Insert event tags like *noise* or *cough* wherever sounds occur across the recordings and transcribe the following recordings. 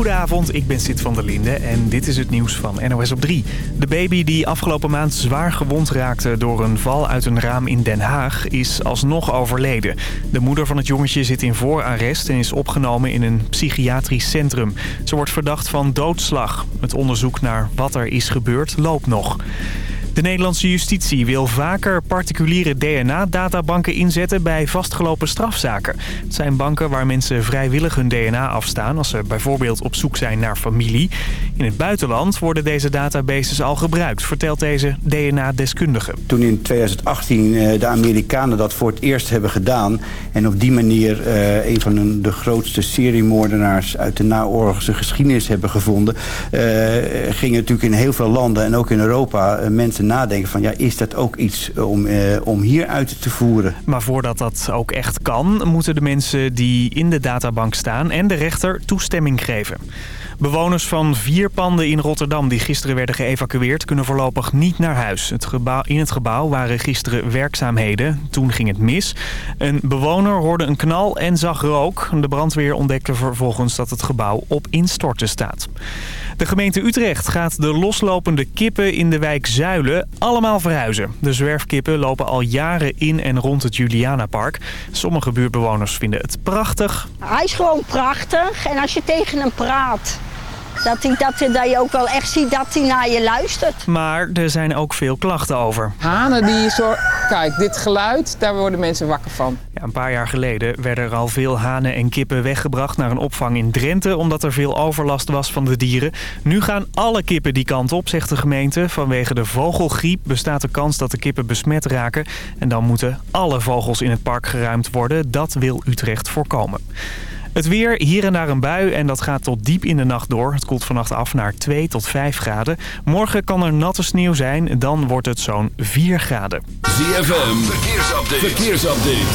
Goedenavond, ik ben Sid van der Linde en dit is het nieuws van NOS op 3. De baby die afgelopen maand zwaar gewond raakte door een val uit een raam in Den Haag is alsnog overleden. De moeder van het jongetje zit in voorarrest en is opgenomen in een psychiatrisch centrum. Ze wordt verdacht van doodslag. Het onderzoek naar wat er is gebeurd loopt nog. De Nederlandse justitie wil vaker particuliere DNA-databanken inzetten bij vastgelopen strafzaken. Het zijn banken waar mensen vrijwillig hun DNA afstaan als ze bijvoorbeeld op zoek zijn naar familie. In het buitenland worden deze databases al gebruikt, vertelt deze DNA-deskundige. Toen in 2018 eh, de Amerikanen dat voor het eerst hebben gedaan en op die manier uh, een van de grootste seriemoordenaars uit de naoorlogse geschiedenis hebben gevonden, uh, gingen natuurlijk in heel veel landen en ook in Europa mensen nadenken van... ja, is dat ook iets om, eh, om hier uit te voeren? Maar voordat dat ook echt kan... moeten de mensen die in de databank staan en de rechter toestemming geven. Bewoners van vier panden in Rotterdam die gisteren werden geëvacueerd... kunnen voorlopig niet naar huis. Het gebouw, in het gebouw waren gisteren werkzaamheden. Toen ging het mis. Een bewoner hoorde een knal en zag rook. De brandweer ontdekte vervolgens dat het gebouw op instorten staat. De gemeente Utrecht gaat de loslopende kippen in de wijk Zuilen allemaal verhuizen. De zwerfkippen lopen al jaren in en rond het Julianapark. Sommige buurtbewoners vinden het prachtig. Hij is gewoon prachtig en als je tegen hem praat... Dat, dat je ook wel echt ziet dat hij naar je luistert. Maar er zijn ook veel klachten over. Hanen die zo... Kijk, dit geluid, daar worden mensen wakker van. Ja, een paar jaar geleden werden er al veel hanen en kippen weggebracht naar een opvang in Drenthe... omdat er veel overlast was van de dieren. Nu gaan alle kippen die kant op, zegt de gemeente. Vanwege de vogelgriep bestaat de kans dat de kippen besmet raken. En dan moeten alle vogels in het park geruimd worden. Dat wil Utrecht voorkomen. Het weer, hier en daar een bui en dat gaat tot diep in de nacht door. Het koelt vannacht af naar 2 tot 5 graden. Morgen kan er natte sneeuw zijn, dan wordt het zo'n 4 graden. ZFM, verkeersupdate. verkeersupdate.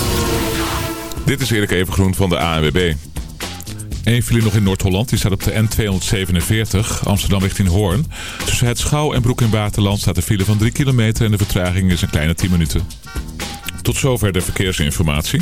Dit is Erik Evengroen van de ANWB. Eén file nog in Noord-Holland. Die staat op de N247, Amsterdam richting Hoorn. Tussen het Schouw en Broek in Waterland staat een file van 3 kilometer... en de vertraging is een kleine 10 minuten. Tot zover de verkeersinformatie.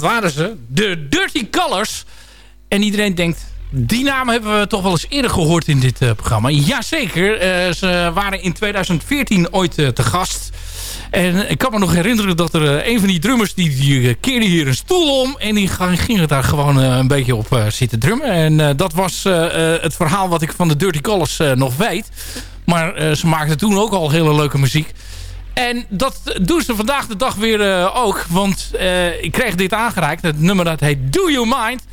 Dat waren ze. De Dirty Colors. En iedereen denkt... Die naam hebben we toch wel eens eerder gehoord in dit uh, programma. Jazeker. Uh, ze waren in 2014 ooit uh, te gast. En ik kan me nog herinneren dat er een van die drummers... die, keerde hier een stoel om. En die ging daar gewoon een beetje op zitten drummen. En dat was het verhaal wat ik van de Dirty Colors nog weet. Maar ze maakten toen ook al hele leuke muziek. En dat doen ze vandaag de dag weer ook. Want ik kreeg dit aangereikt. Het nummer dat heet Do You Mind...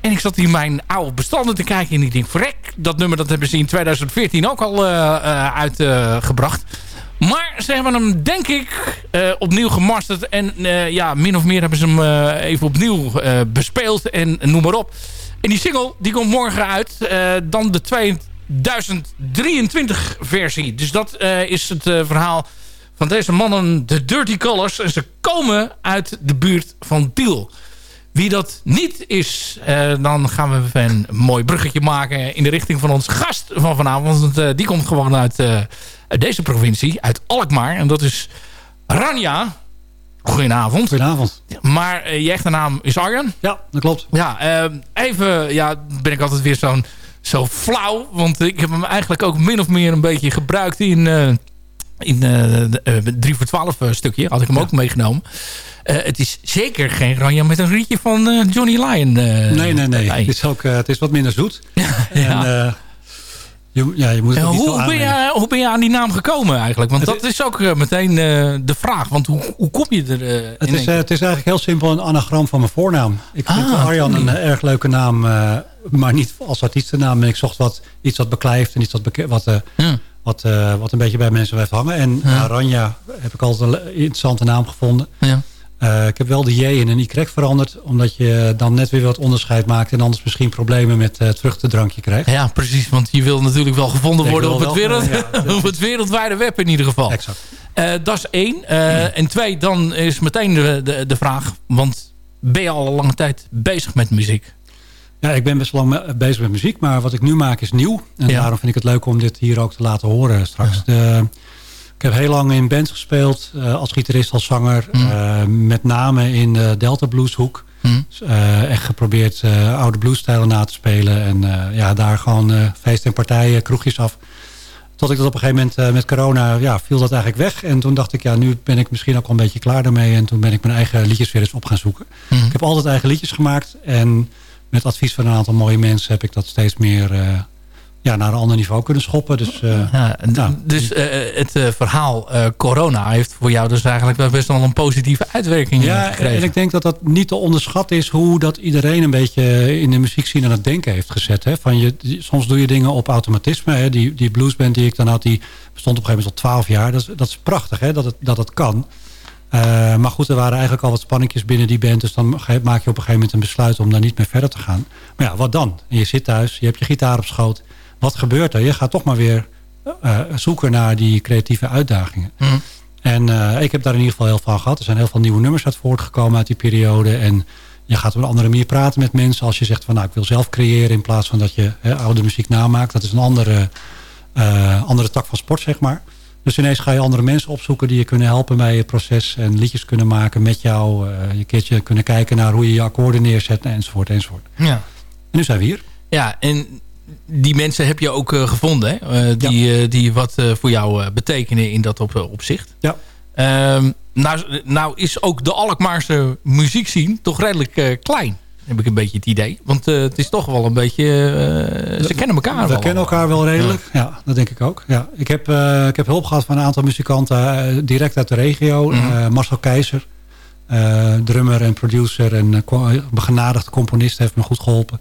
En ik zat in mijn oude bestanden te kijken en ik denk, verrek, dat nummer dat hebben ze in 2014 ook al uh, uitgebracht. maar ze hebben hem, denk ik, opnieuw gemasterd. En ja, min of meer hebben ze hem even opnieuw bespeeld en noem maar op. En die single, die komt morgen uit. dan de 2023 versie. Dus dat is het verhaal van deze mannen, de Dirty Colors. En ze komen uit de buurt van Tiel. Wie dat niet is, uh, dan gaan we even een mooi bruggetje maken in de richting van ons gast van vanavond. Want uh, die komt gewoon uit, uh, uit, deze provincie, uit Alkmaar. En dat is Ranja. Goedenavond. Goedenavond. Maar je echte naam is Arjan? Ja, dat klopt. Ja, even ja, ben ik altijd weer zo'n zo flauw. Want ik heb hem eigenlijk ook min of meer een beetje gebruikt in, in de 3 voor 12 stukje. Had ik hem ja. ook meegenomen. Uh, het is zeker geen Ranja met een rietje van uh, Johnny Lyon. Uh, nee, nee, nee. Het is, ook, het is wat minder zoet. *laughs* ja. En, je, ja, je moet het hoe, ben je, hoe ben je aan die naam gekomen eigenlijk? Want dat is ook meteen de vraag. Want hoe, hoe kom je er het, is, het is eigenlijk heel simpel een anagram van mijn voornaam. Ik vind ah, Arjan een erg leuke naam. maar niet als artiestennaam. Ik zocht wat, iets wat beklijft en iets wat, wat. Wat, wat een beetje bij mensen blijft hangen. En ja. Ranja heb ik altijd een interessante naam gevonden. Ja. Uh, ik heb wel de J in een Y veranderd. Omdat je dan net weer wat onderscheid maakt. En anders misschien problemen met uh, het vruchtendrankje krijgt. Ja, precies. Want je wil natuurlijk wel gevonden worden op het, wereld, ja, *laughs* op het wereldwijde web in ieder geval. Exact. Dat is één. Mm. En twee, dan is meteen de, de, de, vraag. Want ben je al een lange tijd bezig met muziek? Ja, ik ben best lang bezig met muziek. Maar wat ik nu maak is nieuw. En ja. daarom vind ik het leuk om dit hier ook te laten horen straks. De, ik heb heel lang in bands gespeeld. Uh, als gitarist, als zanger. Mm. Uh, met name in de Delta Blueshoek. Mm. Dus, uh, echt geprobeerd oude bluesstijlen na te spelen. En ja, daar gewoon feest en partijen, kroegjes af. Tot ik dat op een gegeven moment met corona ja, viel dat eigenlijk weg. En toen dacht ik, ja, nu ben ik misschien ook al een beetje klaar daarmee. En toen ben ik mijn eigen liedjes weer eens op gaan zoeken. Mm. Ik heb altijd eigen liedjes gemaakt. En met advies van een aantal mooie mensen heb ik dat steeds meer ja, naar een ander niveau kunnen schoppen. Dus, uh, ja, nou, dus uh, het uh, verhaal corona heeft voor jou dus eigenlijk best wel een positieve uitwerking ja, gekregen. en ik denk dat dat niet te onderschat is hoe dat iedereen een beetje in de muziekscene aan het denken heeft gezet. Hè? Van je, soms doe je dingen op automatisme. Hè? Die, die bluesband die ik dan had, die bestond op een gegeven moment al twaalf jaar. Dat is, dat is prachtig hè? Dat, het, dat het kan. Maar goed, er waren eigenlijk al wat spanningjes binnen die band. Dus dan maak je op een gegeven moment een besluit om daar niet meer verder te gaan. Maar ja, wat dan? Je zit thuis, je hebt je gitaar op schoot wat gebeurt er? Je gaat toch maar weer uh, zoeken naar die creatieve uitdagingen. Mhm. En uh, ik heb daar in ieder geval heel veel van gehad. Er zijn heel veel nieuwe nummers uit voortgekomen uit die periode. En je gaat op een andere manier praten met mensen. Als je zegt van nou ik wil zelf creëren in plaats van dat je hè, oude muziek namaakt. Dat is een andere, andere tak van sport zeg maar. Dus ineens ga je andere mensen opzoeken die je kunnen helpen bij je proces. En liedjes kunnen maken met jou. Uh, je keertje kunnen kijken naar hoe je je akkoorden neerzet enzovoort enzovoort. Ja. En nu zijn we hier. Ja, en die mensen heb je ook uh, gevonden. Hè? Uh, die, ja. die wat voor jou betekenen in dat op, opzicht. Ja. Ehm, nou, nou is ook de Alkmaarse muziekscene toch redelijk klein. Heb ik een beetje het idee. Want het is toch wel een beetje... ze kennen elkaar we wel. We kennen elkaar wel redelijk. Ja. ja, dat denk ik ook. Ja. Ik, heb, ik heb hulp gehad van een aantal muzikanten direct uit de regio. Mm. Marcel Keizer. drummer en producer en begenadigde componist heeft me goed geholpen.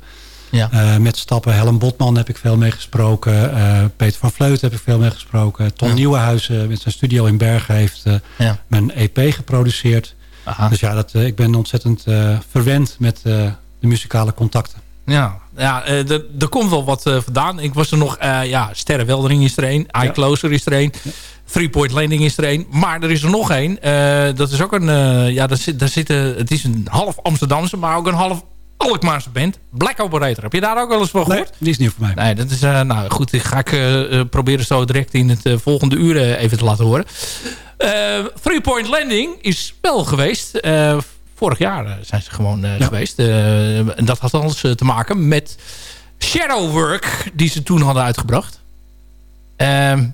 Ja. Met Stappen, Helen Botman heb ik veel mee gesproken. Peter van Vleut heb ik veel mee gesproken. Ton ja. Nieuwenhuizen met zijn studio in Bergen heeft mijn EP geproduceerd. Aha. Dus ja, dat, ik ben ontzettend verwend met de muzikale contacten. Ja, ja er komt wel wat vandaan. Ik was er nog, ja, Sterrenweldering is er een. Eye ja. Closer is er een. Ja. Three Point Landing is er een. Maar er is er nog een. dat is ook een, ja, daar, zit, daar zitten, het is een half Amsterdamse, maar ook een half Alkmaarse band. Black Operator. Heb je daar ook wel eens van gehoord? Nee, die is nieuw voor mij. Nee, dat is, uh, nou goed, die ga ik proberen zo direct in het volgende uur even te laten horen. Three Point Landing is wel geweest. vorig jaar zijn ze gewoon geweest. en dat had alles te maken met Shadowwork die ze toen hadden uitgebracht. Ehm,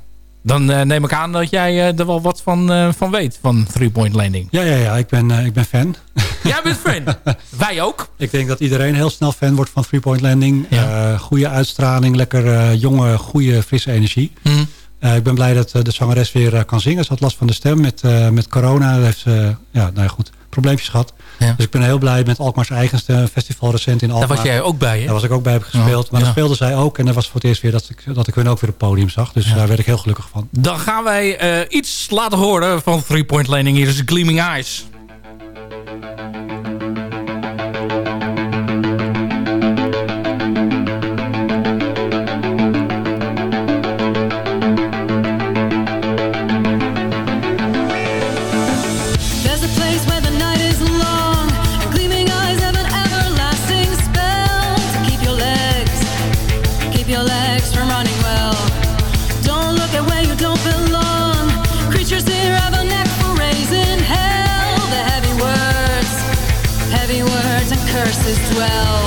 dan neem ik aan dat jij er wel wat van, van weet, van Three Point Landing. Ja, ja, ja ik, ben, ik ben fan. Jij bent fan. *laughs* Wij ook. Ik denk dat iedereen heel snel fan wordt van Three Point Landing. Ja. goede uitstraling, lekker jonge, goede, frisse energie. Mm. Ik ben blij dat de zangeres weer kan zingen. Ze had last van de stem met, met corona. Heeft ze, ja, nou ja, goed, probleempjes gehad. Ja. Dus ik ben heel blij met Alkmaar's eigenste festival recent in Alkmaar. Daar was jij ook bij, hè? Daar was ik ook bij heb gespeeld. maar ja. speelde zij ook. En dat was voor het eerst weer dat ik, dat ik hun ook weer op het podium zag. Dus daar werd ik heel gelukkig van. Dan gaan wij uh, iets laten horen van Three Point Landing. Hier is Gleaming Eyes. curses dwell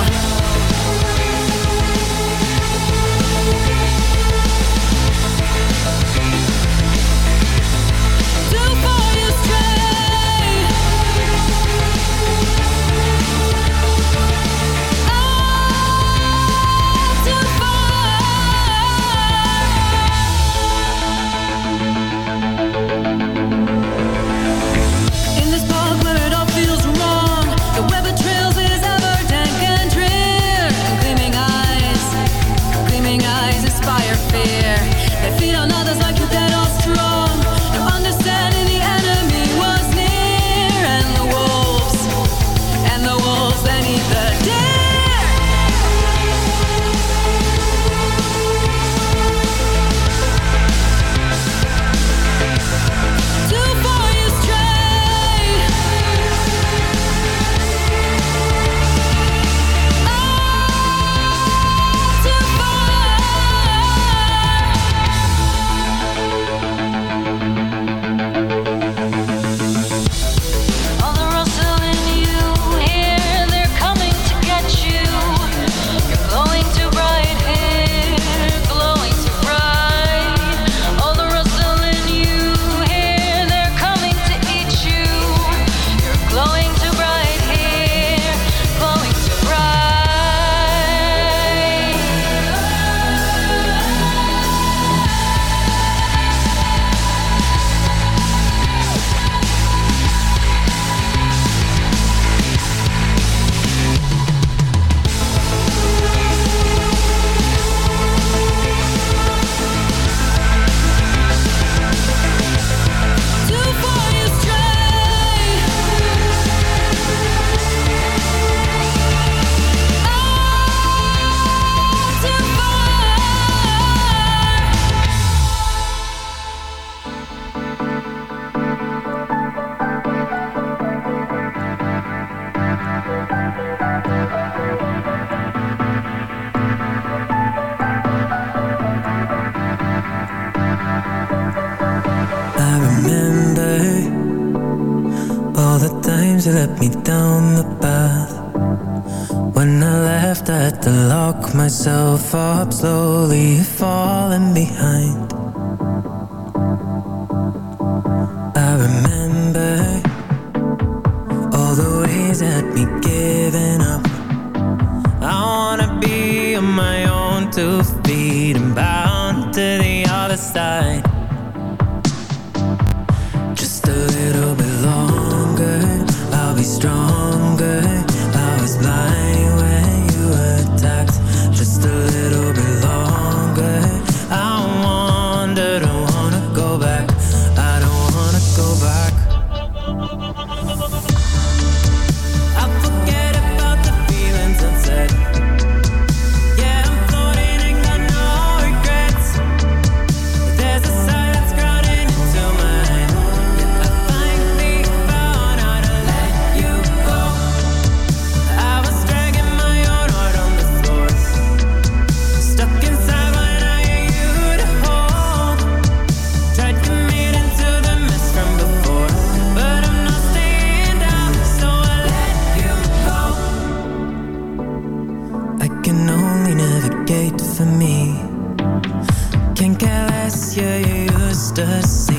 up slowly, falling behind. gate for me. Can't care less, yeah, you used to see.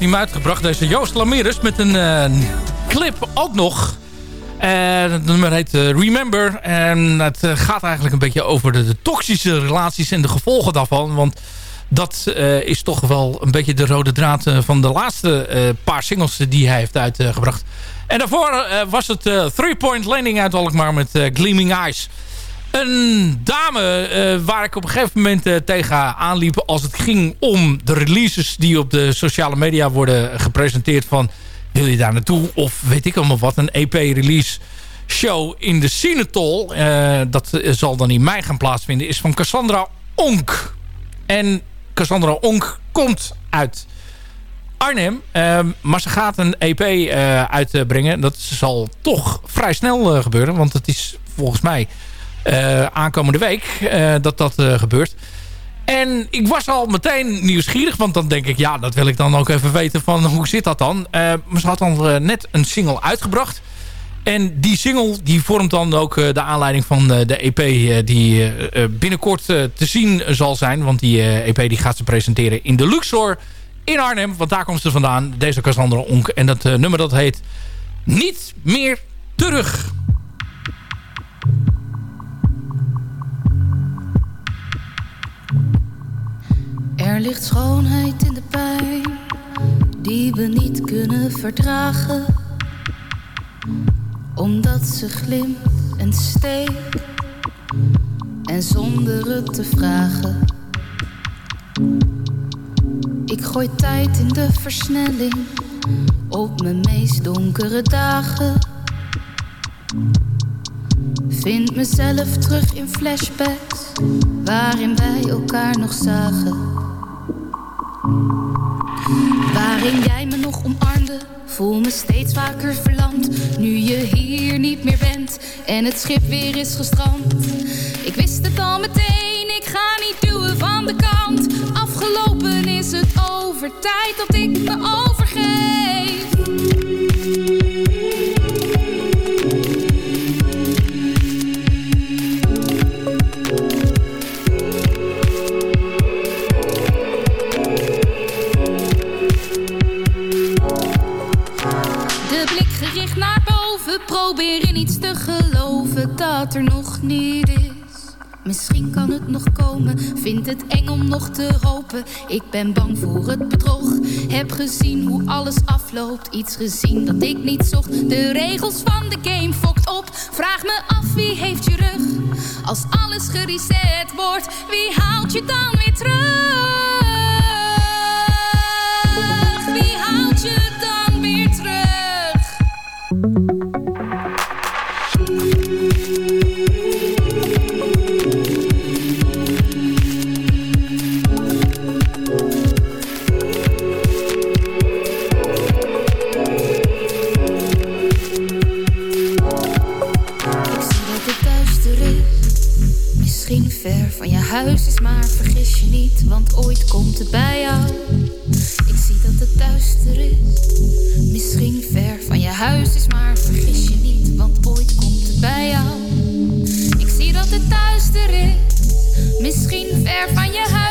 Heeft hem uitgebracht, deze Joost Lameres, met een eh, clip ook nog. En het nummer heet eh, Remember. En het eh, gaat eigenlijk een beetje over de, toxische relaties en de gevolgen daarvan. Want dat eh, is toch wel een beetje de rode draad eh, van de laatste eh, paar singles die hij heeft uitgebracht. En daarvoor eh, was het eh, Three Point Landing uit Alkmaar met eh, Gleaming Eyes. Een dame eh, waar ik op een gegeven moment eh, tegen aanliep als het ging om de releases die op de sociale media worden gepresenteerd van wil je daar naartoe of weet ik allemaal wat, een EP-release show in de Sinetol. Eh, dat zal dan in mei gaan plaatsvinden, is van Cassandra Onk. En Cassandra Onk komt uit Arnhem. ehm, maar ze gaat een EP eh, uitbrengen. Dat zal toch vrij snel gebeuren. Want het is volgens mij aankomende week eh, dat dat eh, gebeurt. En ik was al meteen nieuwsgierig. Want dan denk ik, ja, dat wil ik dan ook even weten van hoe zit dat dan. Eh, maar ze had dan eh, net een single uitgebracht. En die single die vormt dan ook eh, de aanleiding van eh, de EP eh, die eh, eh, binnenkort eh, te zien zal zijn. Want die eh, EP die gaat ze presenteren in de Luxor in Arnhem. Want daar komt ze vandaan, deze Cassandra Onk. En dat eh, nummer dat heet Niet meer terug. Er ligt schoonheid in de pijn die we niet kunnen verdragen, omdat ze glimt en steekt en zonder het te vragen. Ik gooi tijd in de versnelling op mijn meest donkere dagen. Vind mezelf terug in flashbacks waarin wij elkaar nog zagen. Waarin jij me nog omarmde, voel me steeds vaker verlamd. Nu je hier niet meer bent en het schip weer is gestrand. Ik wist het al meteen, ik ga niet duwen van de kant. Afgelopen is het over tijd dat ik me overgeef. Dat er nog niet is. Misschien kan het nog komen, vind het eng om nog te hopen. Ik ben bang voor het bedrog, heb gezien hoe alles afloopt. Iets gezien dat ik niet zocht, de regels van de game fokt op. Vraag me af wie heeft je rug, als alles gereset wordt. Wie haalt je dan weer terug? ooit komt het bij jou. Ik zie dat het duister is, misschien ver van je huis is, maar vergis je niet, want ooit komt het bij jou. Ik zie dat het duister is, misschien ver van je huis.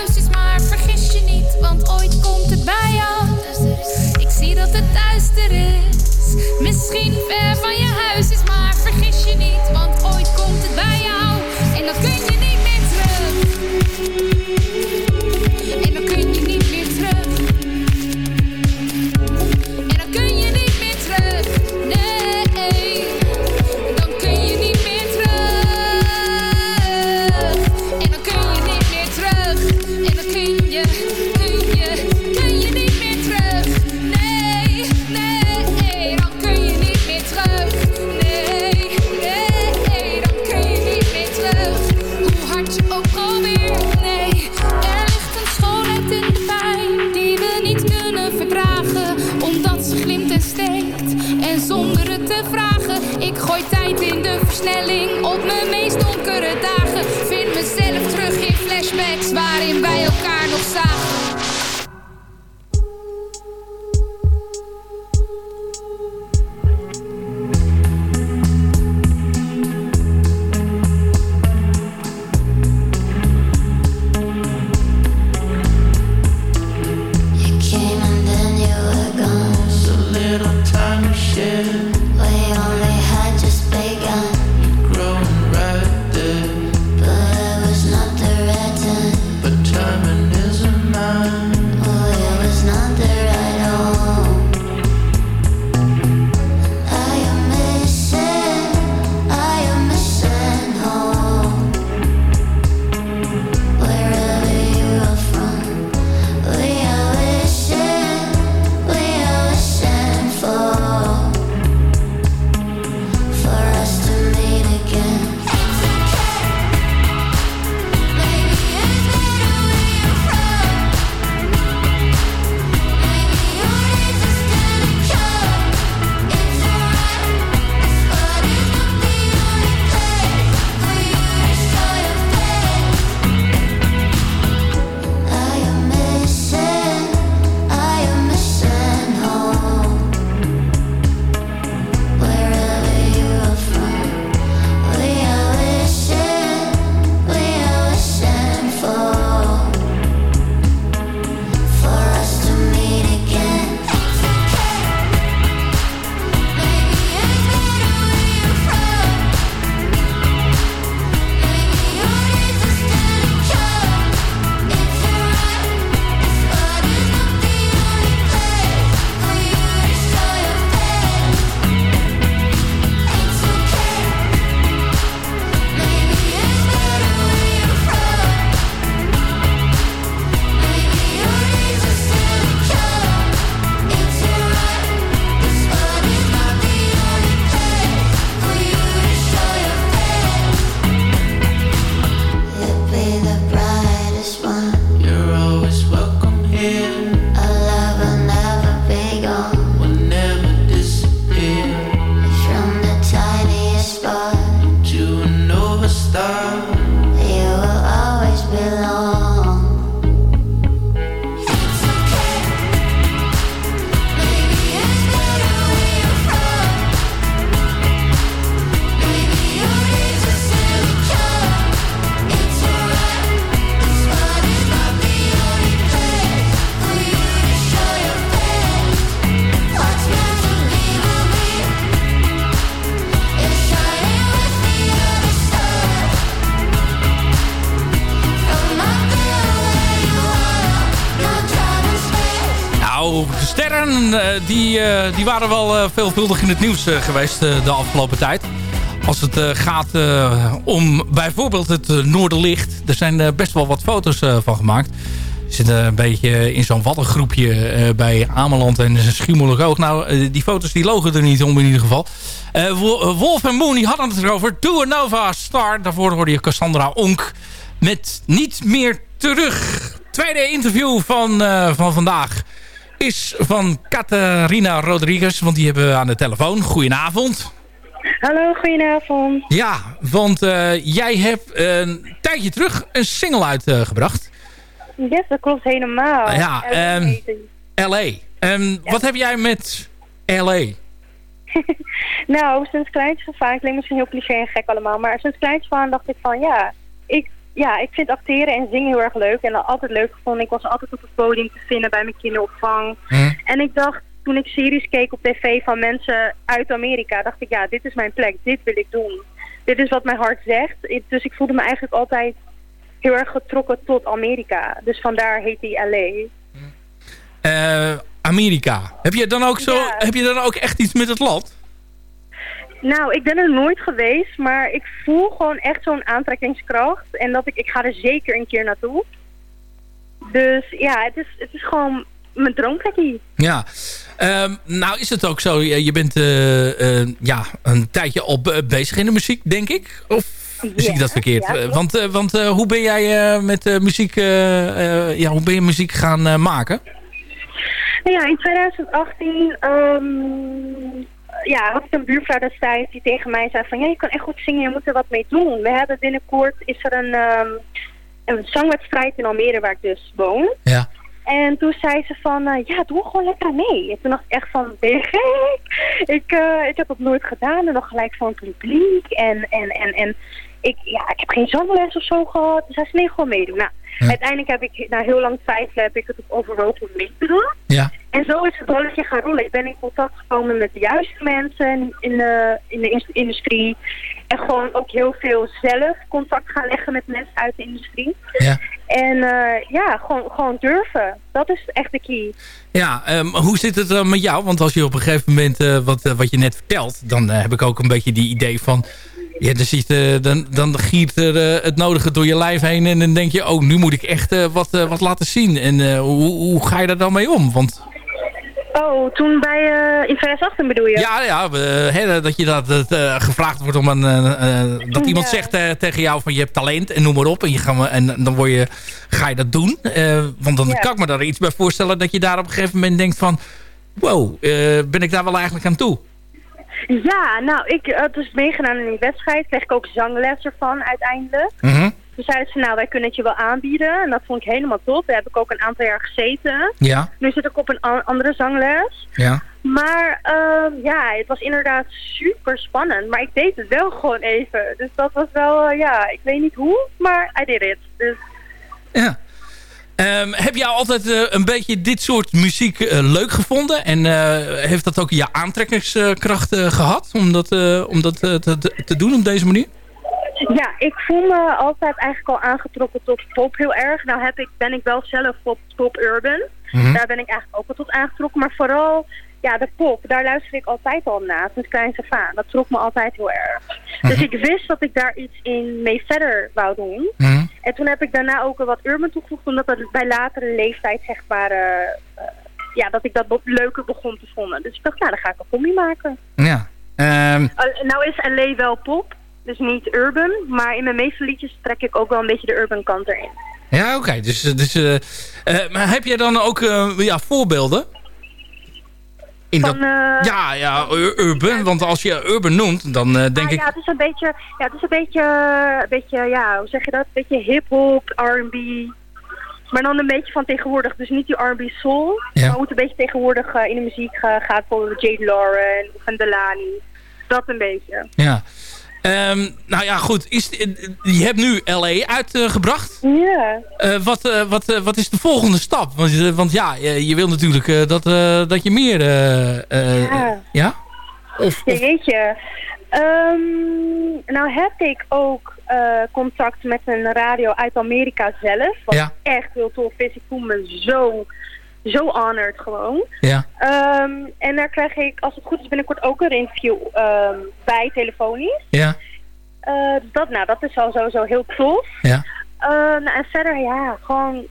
Eh, die, eh, die waren wel eh, veelvuldig in het nieuws geweest de afgelopen tijd. Als het gaat om bijvoorbeeld het Noorderlicht. Er zijn best wel wat foto's van gemaakt. Ze zit een beetje in zo'n wattengroepje bij Ameland en zijn oog. Nou, die foto's die logen er niet om in ieder geval. Wolf en Moon die hadden het erover. Doe Nova Star. Daarvoor hoorde je Cassandra Onk met Niet Meer Terug. Tweede interview van, van vandaag is van Catharina Rodriguez, want die hebben we aan de telefoon. Goedenavond. Hallo, goedenavond. Ja, want eh, jij hebt een tijdje terug een single uitgebracht. Uh, yes, dat klopt helemaal. ja, LA. Ehm, LA. Ehm, wat heb jij met LA? *laughs* *laughs* nou, sinds kleins gevaar. Ik klinkt misschien heel cliché en gek allemaal, maar sinds kleins van dacht ik van ja, ik ja, ik vind acteren en zingen heel erg leuk en dat altijd leuk gevonden. Ik was altijd op het podium te vinden bij mijn kinderopvang. En ik dacht, toen ik series keek op tv van mensen uit Amerika, dacht ik ja, dit is mijn plek, dit wil ik doen. Dit is wat mijn hart zegt. Dus ik voelde me eigenlijk altijd heel erg getrokken tot Amerika. Dus vandaar heet die LA. Eh, Amerika. Heb je, dan ook zo, heb je dan ook echt iets met het land? Nou, ik ben er nooit geweest, maar ik voel gewoon echt zo'n aantrekkingskracht. En dat ik, ik ga er zeker een keer naartoe. Dus ja, het is, het is gewoon mijn droomplekje. Ja. Ehm, nou is het ook zo, je bent eh, eh, ja, een tijdje al be- bezig in de muziek, denk ik? Of zie ik dat verkeerd? ja, Eh, want eh, want eh, hoe ben jij eh, met eh, muziek, eh, eh, ja, hoe ben je muziek gaan eh, maken? Nou ja, in 2018 ehm, ja, had ik een buurvrouw destijds die tegen mij zei van... Ja, je kan echt goed zingen, je moet er wat mee doen. We hebben binnenkort, is er een, ehm, een zangwedstrijd in Almere waar ik dus woon. Ja. En toen zei ze van, eh, ja, doe gewoon lekker mee. En toen dacht ik echt van, *laughs* ben je gek? Ik, eh, ik heb dat nooit gedaan. En nog gelijk van het publiek. En, en, en, en ik, ja, ik heb geen zangles of zo gehad. Dus hij zei, nee, gewoon meedoen. Nou, uiteindelijk heb ik na heel lang twijfelen heb ik het overwogen om mee te doen. Ja. En zo is het balletje gaan rollen. Ik ben in contact gekomen met de juiste mensen in de, in de industrie. En gewoon ook heel veel zelf contact gaan leggen met mensen uit de industrie. Ja. En eh, ja, gewoon, gewoon durven. Dat is echt de key. Ja, ehm, hoe zit het dan met jou? Want als je op een gegeven moment, eh, wat, eh, wat je net vertelt... dan eh, heb ik ook een beetje die idee van... Ja, dan, ziet, eh, dan, dan giert er eh, het nodige door je lijf heen... en dan denk je, oh, nu moet ik echt eh, wat, wat laten zien. En hoe, hoe ga je daar dan mee om? Want Oh, toen bij eh in 2018 bedoel je? ja, ja dat je dat, dat, gevraagd wordt om een... dat iemand Ja. zegt tegen jou van je hebt talent en noem maar op. En, je maar- en dan word je, ga je dat doen. Want dan Ja. kan ik me daar iets bij voorstellen dat je daar op een gegeven moment denkt van... Wow, ben ik daar wel eigenlijk aan toe? Ja, nou, ik had dus meegedaan in die wedstrijd. Kreeg ik ook zangles ervan uiteindelijk. Mhm. Toen zeiden ze, nou, wij kunnen het je wel aanbieden. En dat vond ik helemaal top. Daar heb ik ook een aantal jaar gezeten. Ja, Nu zit ik op een andere zangles. ja. Maar ehm, ja, het was inderdaad super spannend. Maar ik deed het wel gewoon even. Dus dat was wel, eh, ja, ik weet niet hoe, maar I did it. Dus ja. Ehm, heb jij altijd eh, een beetje dit soort muziek eh, leuk gevonden? En eh, heeft dat ook je aantrekkingskracht eh, gehad om dat, om dat te, te- te doen op deze manier? ja, ik voel me altijd eigenlijk al aangetrokken tot pop heel erg. Nou heb ik, ben ik wel zelf pop, pop urban. Mhm. Daar ben ik eigenlijk ook wel tot aangetrokken. Maar vooral, ja, de pop, daar luister ik altijd al naar. Sinds kleins af aan. Dat trok me altijd heel erg. Dus ik wist dat ik daar iets in mee verder wou doen. Mhm. En toen heb ik daarna ook wat urban toegevoegd, omdat dat bij latere leeftijd zeg maar, eh, eh, ja, dat ik dat leuker begon te vonden. Dus ik dacht, nou, dan ga ik een combi maken. Ja. Ehm, Uh, nou is LA wel pop, dus niet urban, maar in mijn meeste liedjes trek ik ook wel een beetje de urban kant erin. ja, oké. Dus, dus, eh, eh, maar heb jij dan ook eh, ja, voorbeelden? In Van, dat, eh, ja, ja, ur- urban. Want als je urban noemt, dan eh, denk Ah, ik... Ja, het is een beetje, ja, het is een beetje, een beetje, ja, hoe zeg je dat? Een beetje hip-hop, RB. Maar dan een beetje van tegenwoordig. Dus niet die RB soul. Ja. Maar hoe het een beetje tegenwoordig eh, in de muziek eh, gaat. Bijvoorbeeld Jade Lauren of Delani. Dat een beetje. Ja. Ehm, nou ja, goed. Is, eh, je hebt nu L.A. uitgebracht. Ja. Eh, wat, eh, wat, wat is de volgende stap? Want, want ja, je, je wil natuurlijk dat, dat je meer... Ja. ja? Of, Ja, weet je. Ehm, nou heb ik ook contact met een radio uit Amerika zelf. Wat Ja. echt heel tof is. Ik voel me zo, zo honored gewoon. ja. Ehm, en daar krijg ik, als het goed is, binnenkort ook een interview ehm, bij telefonisch. Ja. Eh, dus dat, nou, dat is al sowieso heel tof. Ja. Eh, nou, en verder, ja, gewoon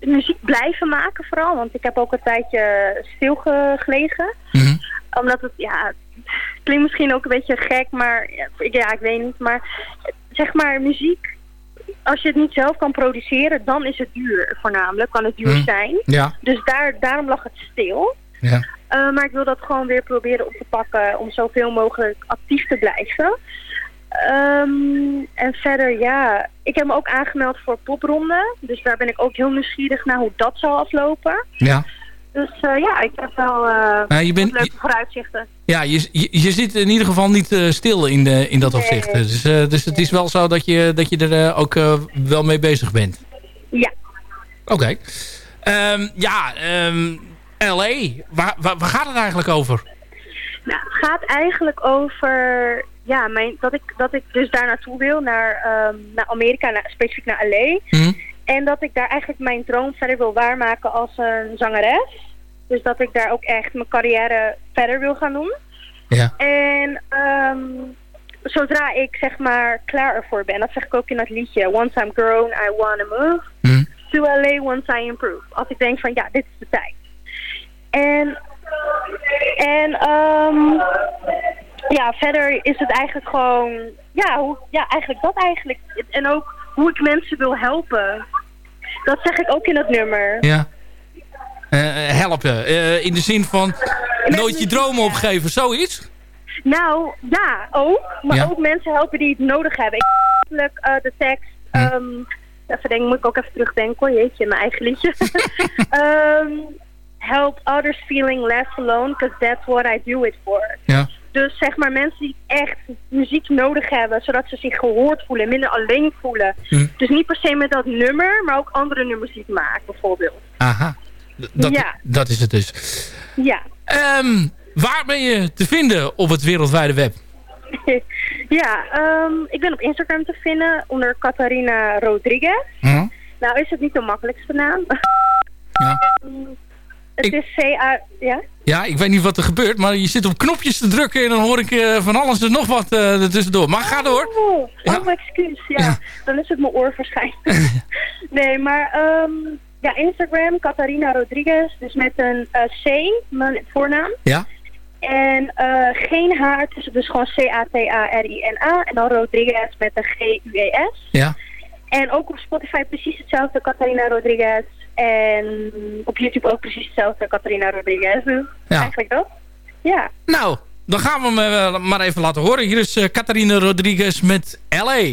muziek blijven maken vooral. Want ik heb ook een tijdje stilgelegen. Mhm. Omdat het, ja, het klinkt misschien ook een beetje gek, maar ja, ik, ja, ik weet niet. Maar zeg maar, muziek, als je het niet zelf kan produceren, dan is het duur voornamelijk. Kan het duur Mhm. zijn. Ja. Dus daar, daarom lag het stil. Ja. Eh, maar ik wil dat gewoon weer proberen op te pakken om zoveel mogelijk actief te blijven. Ehm, en verder, ja, ik heb me ook aangemeld voor popronde. Dus daar ben ik ook heel nieuwsgierig naar hoe dat zal aflopen. Ja. Dus eh, ja, ik heb wel eh, je bent- leuke vooruitzichten. Ja, je, je, je zit in ieder geval niet eh, stil in, de, in dat Nee. opzicht. Dus, dus het is wel zo dat je, dat je er ook wel mee bezig bent. Ja. Oké. Ehm, ja, ehm, L.A. Waar, waar, waar gaat het eigenlijk over? Nou, het gaat eigenlijk over ja, mijn, dat, ik, dat ik dus daar naartoe wil, naar, ehm, naar Amerika, naar, specifiek naar LA. Hm? En dat ik daar eigenlijk mijn droom verder wil waarmaken als een zangeres. Dus dat ik daar ook echt mijn carrière verder wil gaan doen. Ja. En ehm, zodra ik zeg maar klaar ervoor ben, dat zeg ik ook in dat liedje. Once I'm grown, I wanna move. Hm? To LA once I improve. Als ik denk van ja, dit is de tijd. En, en ehm, ja, verder is het eigenlijk gewoon, ja, hoe, ja, eigenlijk dat eigenlijk. En ook hoe ik mensen wil helpen. Dat zeg ik ook in het nummer. Ja. Eh, helpen. Eh, in de zin van nooit je dromen opgeven. Zoiets? Nou, ja, ook. Maar Ja. ook mensen helpen die het nodig hebben. Ik eigenlijk eh, de tekst... ehm even moet ik ook even terugdenken hoor. Jeetje, mijn eigen liedje. *laughs* Ehm, help others feeling less alone, because that's what I do it for. Ja. Dus zeg maar mensen die echt muziek nodig hebben, zodat ze zich gehoord voelen, minder alleen voelen. Hm. Dus niet per se met dat nummer, maar ook andere nummers die ik maak, bijvoorbeeld. Aha. Dat, Ja. dat is het dus. Ja. Ehm, waar ben je te vinden op het wereldwijde web? *laughs* ja, ehm, ik ben op Instagram te vinden onder Catharina Rodriguez. Hm? Nou is het niet de makkelijkste naam. *laughs* Ja. het Ik- is C-A... Ja? Ja, ik weet niet wat er gebeurt, maar je zit op knopjes te drukken en dan hoor ik eh, van alles en nog wat er tussendoor. Maar ga door. Oh, oh excuus. Ja. dan is het mijn oor waarschijnlijk. *laughs* nee, maar ehm, ja, Instagram, Catharina Rodriguez, dus met een eh, C, mijn voornaam. Ja? En eh, geen H, het is dus gewoon C-A-T-A-R-I-N-A. En dan Rodriguez met een G-U-E-S. Ja. En ook op Spotify precies hetzelfde, Catharina Rodriguez. En op YouTube ook precies hetzelfde, Catharina Rodriguez. Dus Ja. eigenlijk dat. Ja. Nou, dan gaan we hem eh, maar even laten horen. Hier is Catharina Rodriguez met L.A.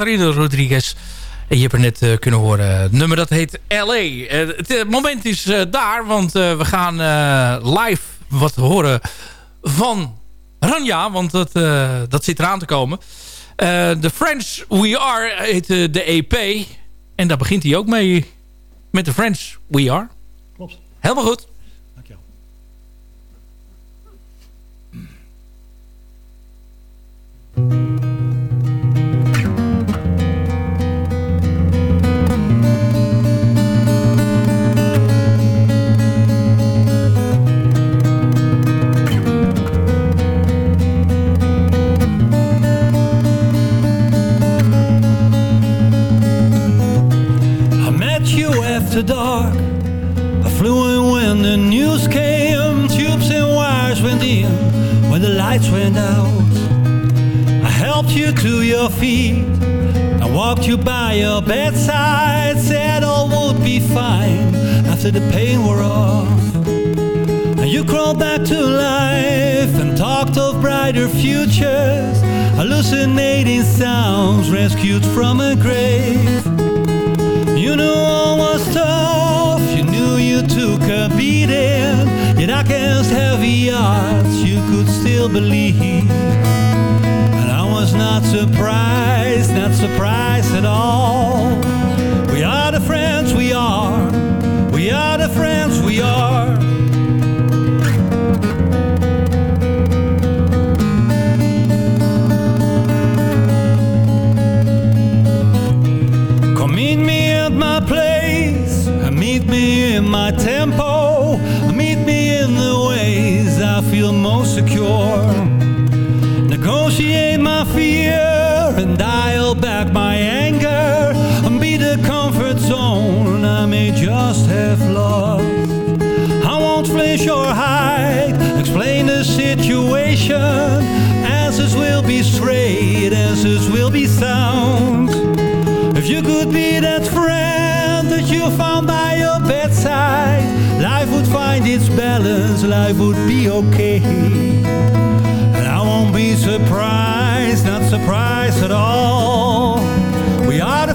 van Catharina Rodriguez. En je hebt er net uh, kunnen horen. Het nummer dat heet L.A. Uh, het moment is daar, want we gaan live wat horen van Ranja. Want dat, dat zit eraan te komen. The French We Are heet de EP. En daar begint hij ook mee met The French We Are. Klopt. Helemaal goed. Dankjewel. After dark. I flew in when the news came. Tubes and wires went in when the lights went out. I helped you to your feet. I walked you by your bedside. Said all would be fine after the pain wore off. And you crawled back to life and talked of brighter futures. Hallucinating sounds rescued from a grave. You knew all was tough, you knew you took a beating. Yet against heavy odds, you could still believe. And I was not surprised, not surprised at all. We are the friends we are, we are the friends we are. In my tempo, meet me in the ways I feel most secure. Negotiate my fear and dial back my anger, and be the comfort zone I may just have lost. I won't flinch or hide, explain the situation. Life would be okay. And I won't be surprised, not surprised at all. We are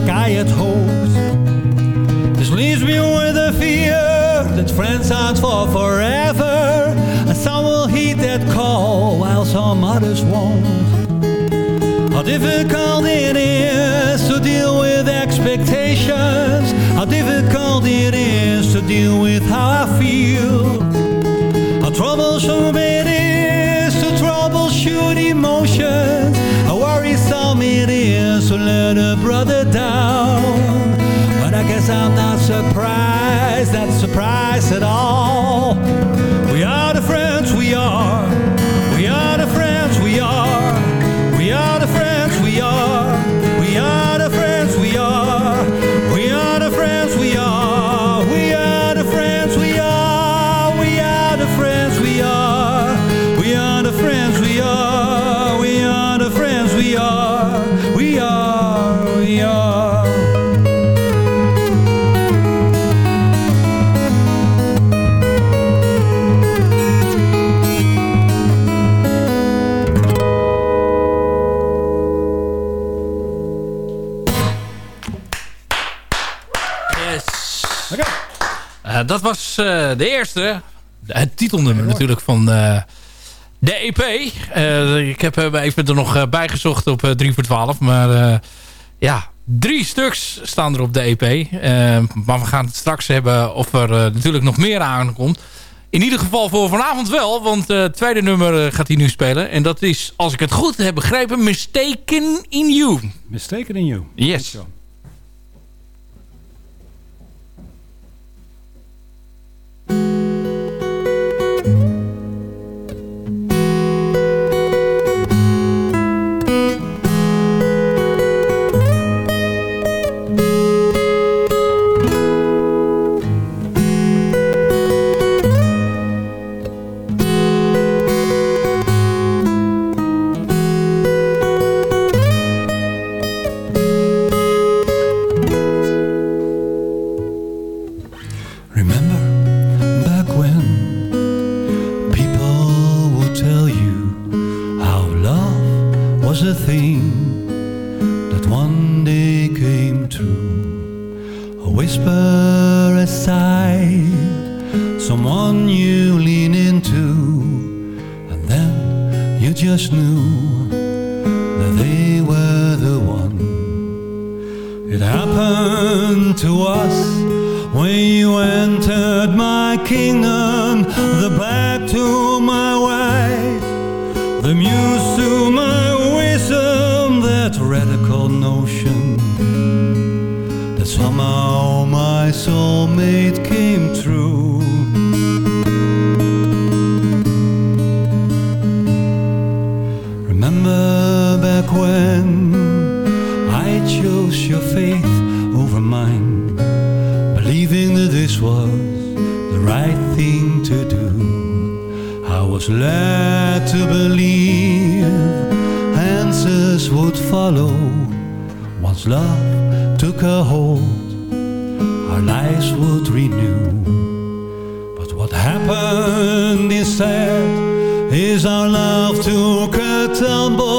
like I had hoped. This leaves me with a fear that friends aren't for forever, and some will heed that call while some others won't. How difficult it is to deal with expectations, how difficult it is to deal with how I surprised at all. Was eh, de eerste. Het titelnummer natuurlijk van eh, de EP. Eh, ik heb hem even er nog eh, bijgezocht op 3 voor 12. Maar ja, drie stuks staan er op de EP. Maar we gaan het straks hebben of er natuurlijk nog meer aankomt. In ieder geval voor vanavond wel. Want het tweede nummer gaat hij nu spelen. En dat is, als ik het goed heb begrepen, Mistaken in You. Mistaken in You. Yes. Just knew that they were the one. It happened to us when you entered my kingdom, the back was led to believe answers would follow once love took a hold, our lives would renew. But what happened instead is our love took a tumble.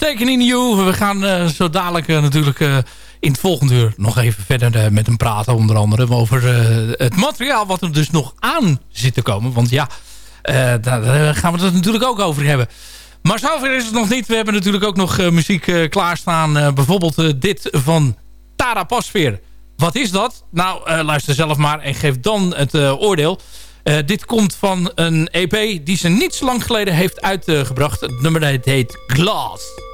Mistaken in You. We gaan eh, zo dadelijk eh, natuurlijk eh, in het volgende uur nog even verder met hem praten. Onder andere over het materiaal wat er dus nog aan zit te komen. Want ja, daar, gaan we het natuurlijk ook over hebben. Maar zover is het nog niet. We hebben natuurlijk ook nog muziek klaarstaan. Bijvoorbeeld dit van Tara Pasveer. Wat is dat? Nou, luister zelf maar en geef dan het oordeel. Dit komt van een EP die ze niet zo lang geleden heeft uitgebracht. Het nummer heet Glass.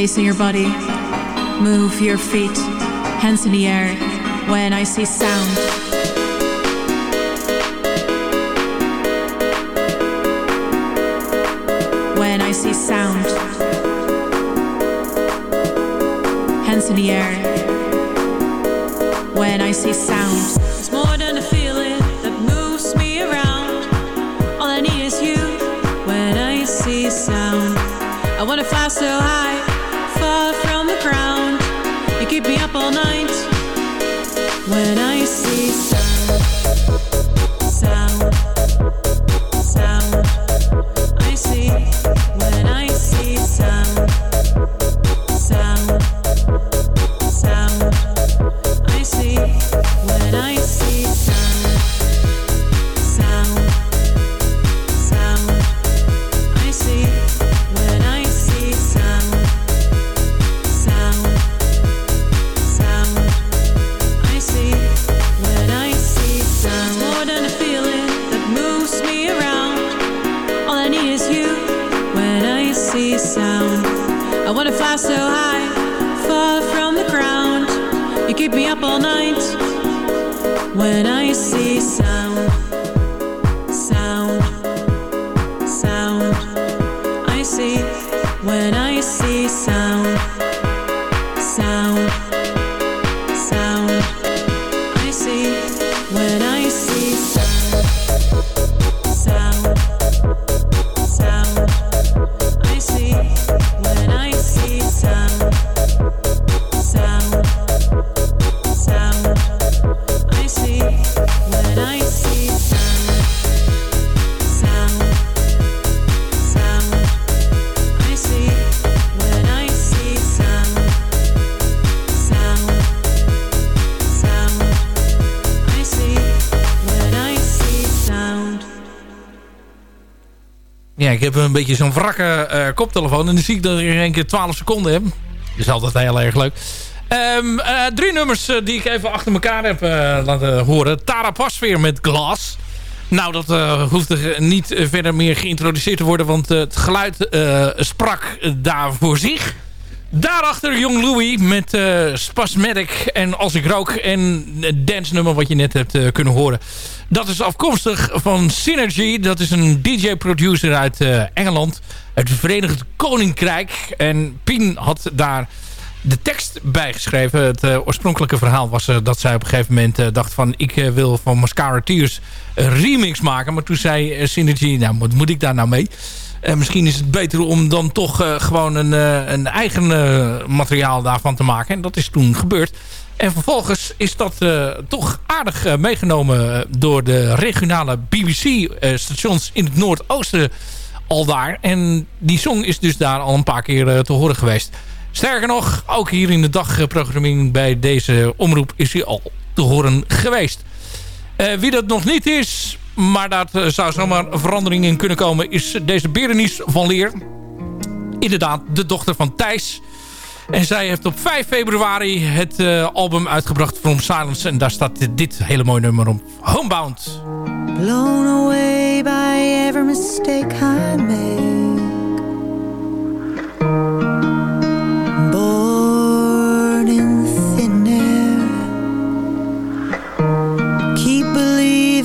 place in your body. Move your feet, hands in the air, when I see sound. when I see sound. Hands in the air. When I see sound. It's more than a feeling that moves me around. All I need is you when I see sound. I wanna fly so high. Ik heb een beetje zo'n wrakke eh, koptelefoon. En dan zie ik dat ik in één keer 12 seconden heb. Dat is altijd heel erg leuk. Ehm, eh, drie nummers eh, die ik even achter elkaar heb laten horen. Tara Pasveer met Glass. Nou, dat hoeft er niet verder meer geïntroduceerd te worden. Want het geluid sprak daar voor zich. Daarachter Young Louie met eh, Spasmodic en Als ik rook. En het dance nummer wat je net hebt eh, kunnen horen. Dat is afkomstig van Synergy. Dat is een DJ-producer uit eh, Engeland. Het Verenigd Koninkrijk. En Pien had daar de tekst bijgeschreven. Het eh, oorspronkelijke verhaal was dat zij op een gegeven moment dacht van... ik wil van Mascara Tears een remix maken. Maar toen zei Synergy, nou wat moet ik daar nou mee? Eh, misschien is het beter om dan toch eh, gewoon een, eh, een eigen materiaal daarvan te maken. En dat is toen gebeurd. En vervolgens is dat toch aardig meegenomen door de regionale BBC-stations in het Noordoosten al daar. En die song is dus daar al een paar keer te horen geweest. Sterker nog, ook hier in de dagprogrammering bij deze omroep is hij al te horen geweest. Wie dat nog niet is, maar daar eh, zou zomaar verandering in kunnen komen... is deze Berenice van Leer. Inderdaad, de dochter van Thijs. En zij heeft op 5 februari het eh, album uitgebracht From Silence. En daar staat dit hele mooie nummer op. Homebound. Blown away by every mistake I make.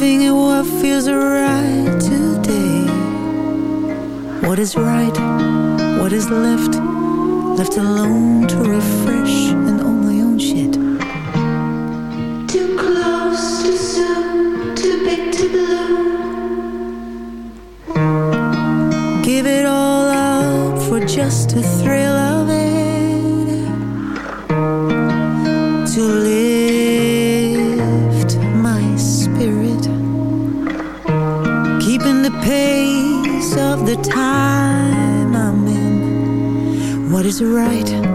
In what feels right today. What is right? What is left? Left alone to refresh and own my own shit. Too close, too soon, too big to bloom. Give it all up for just a thrill of it. Is right?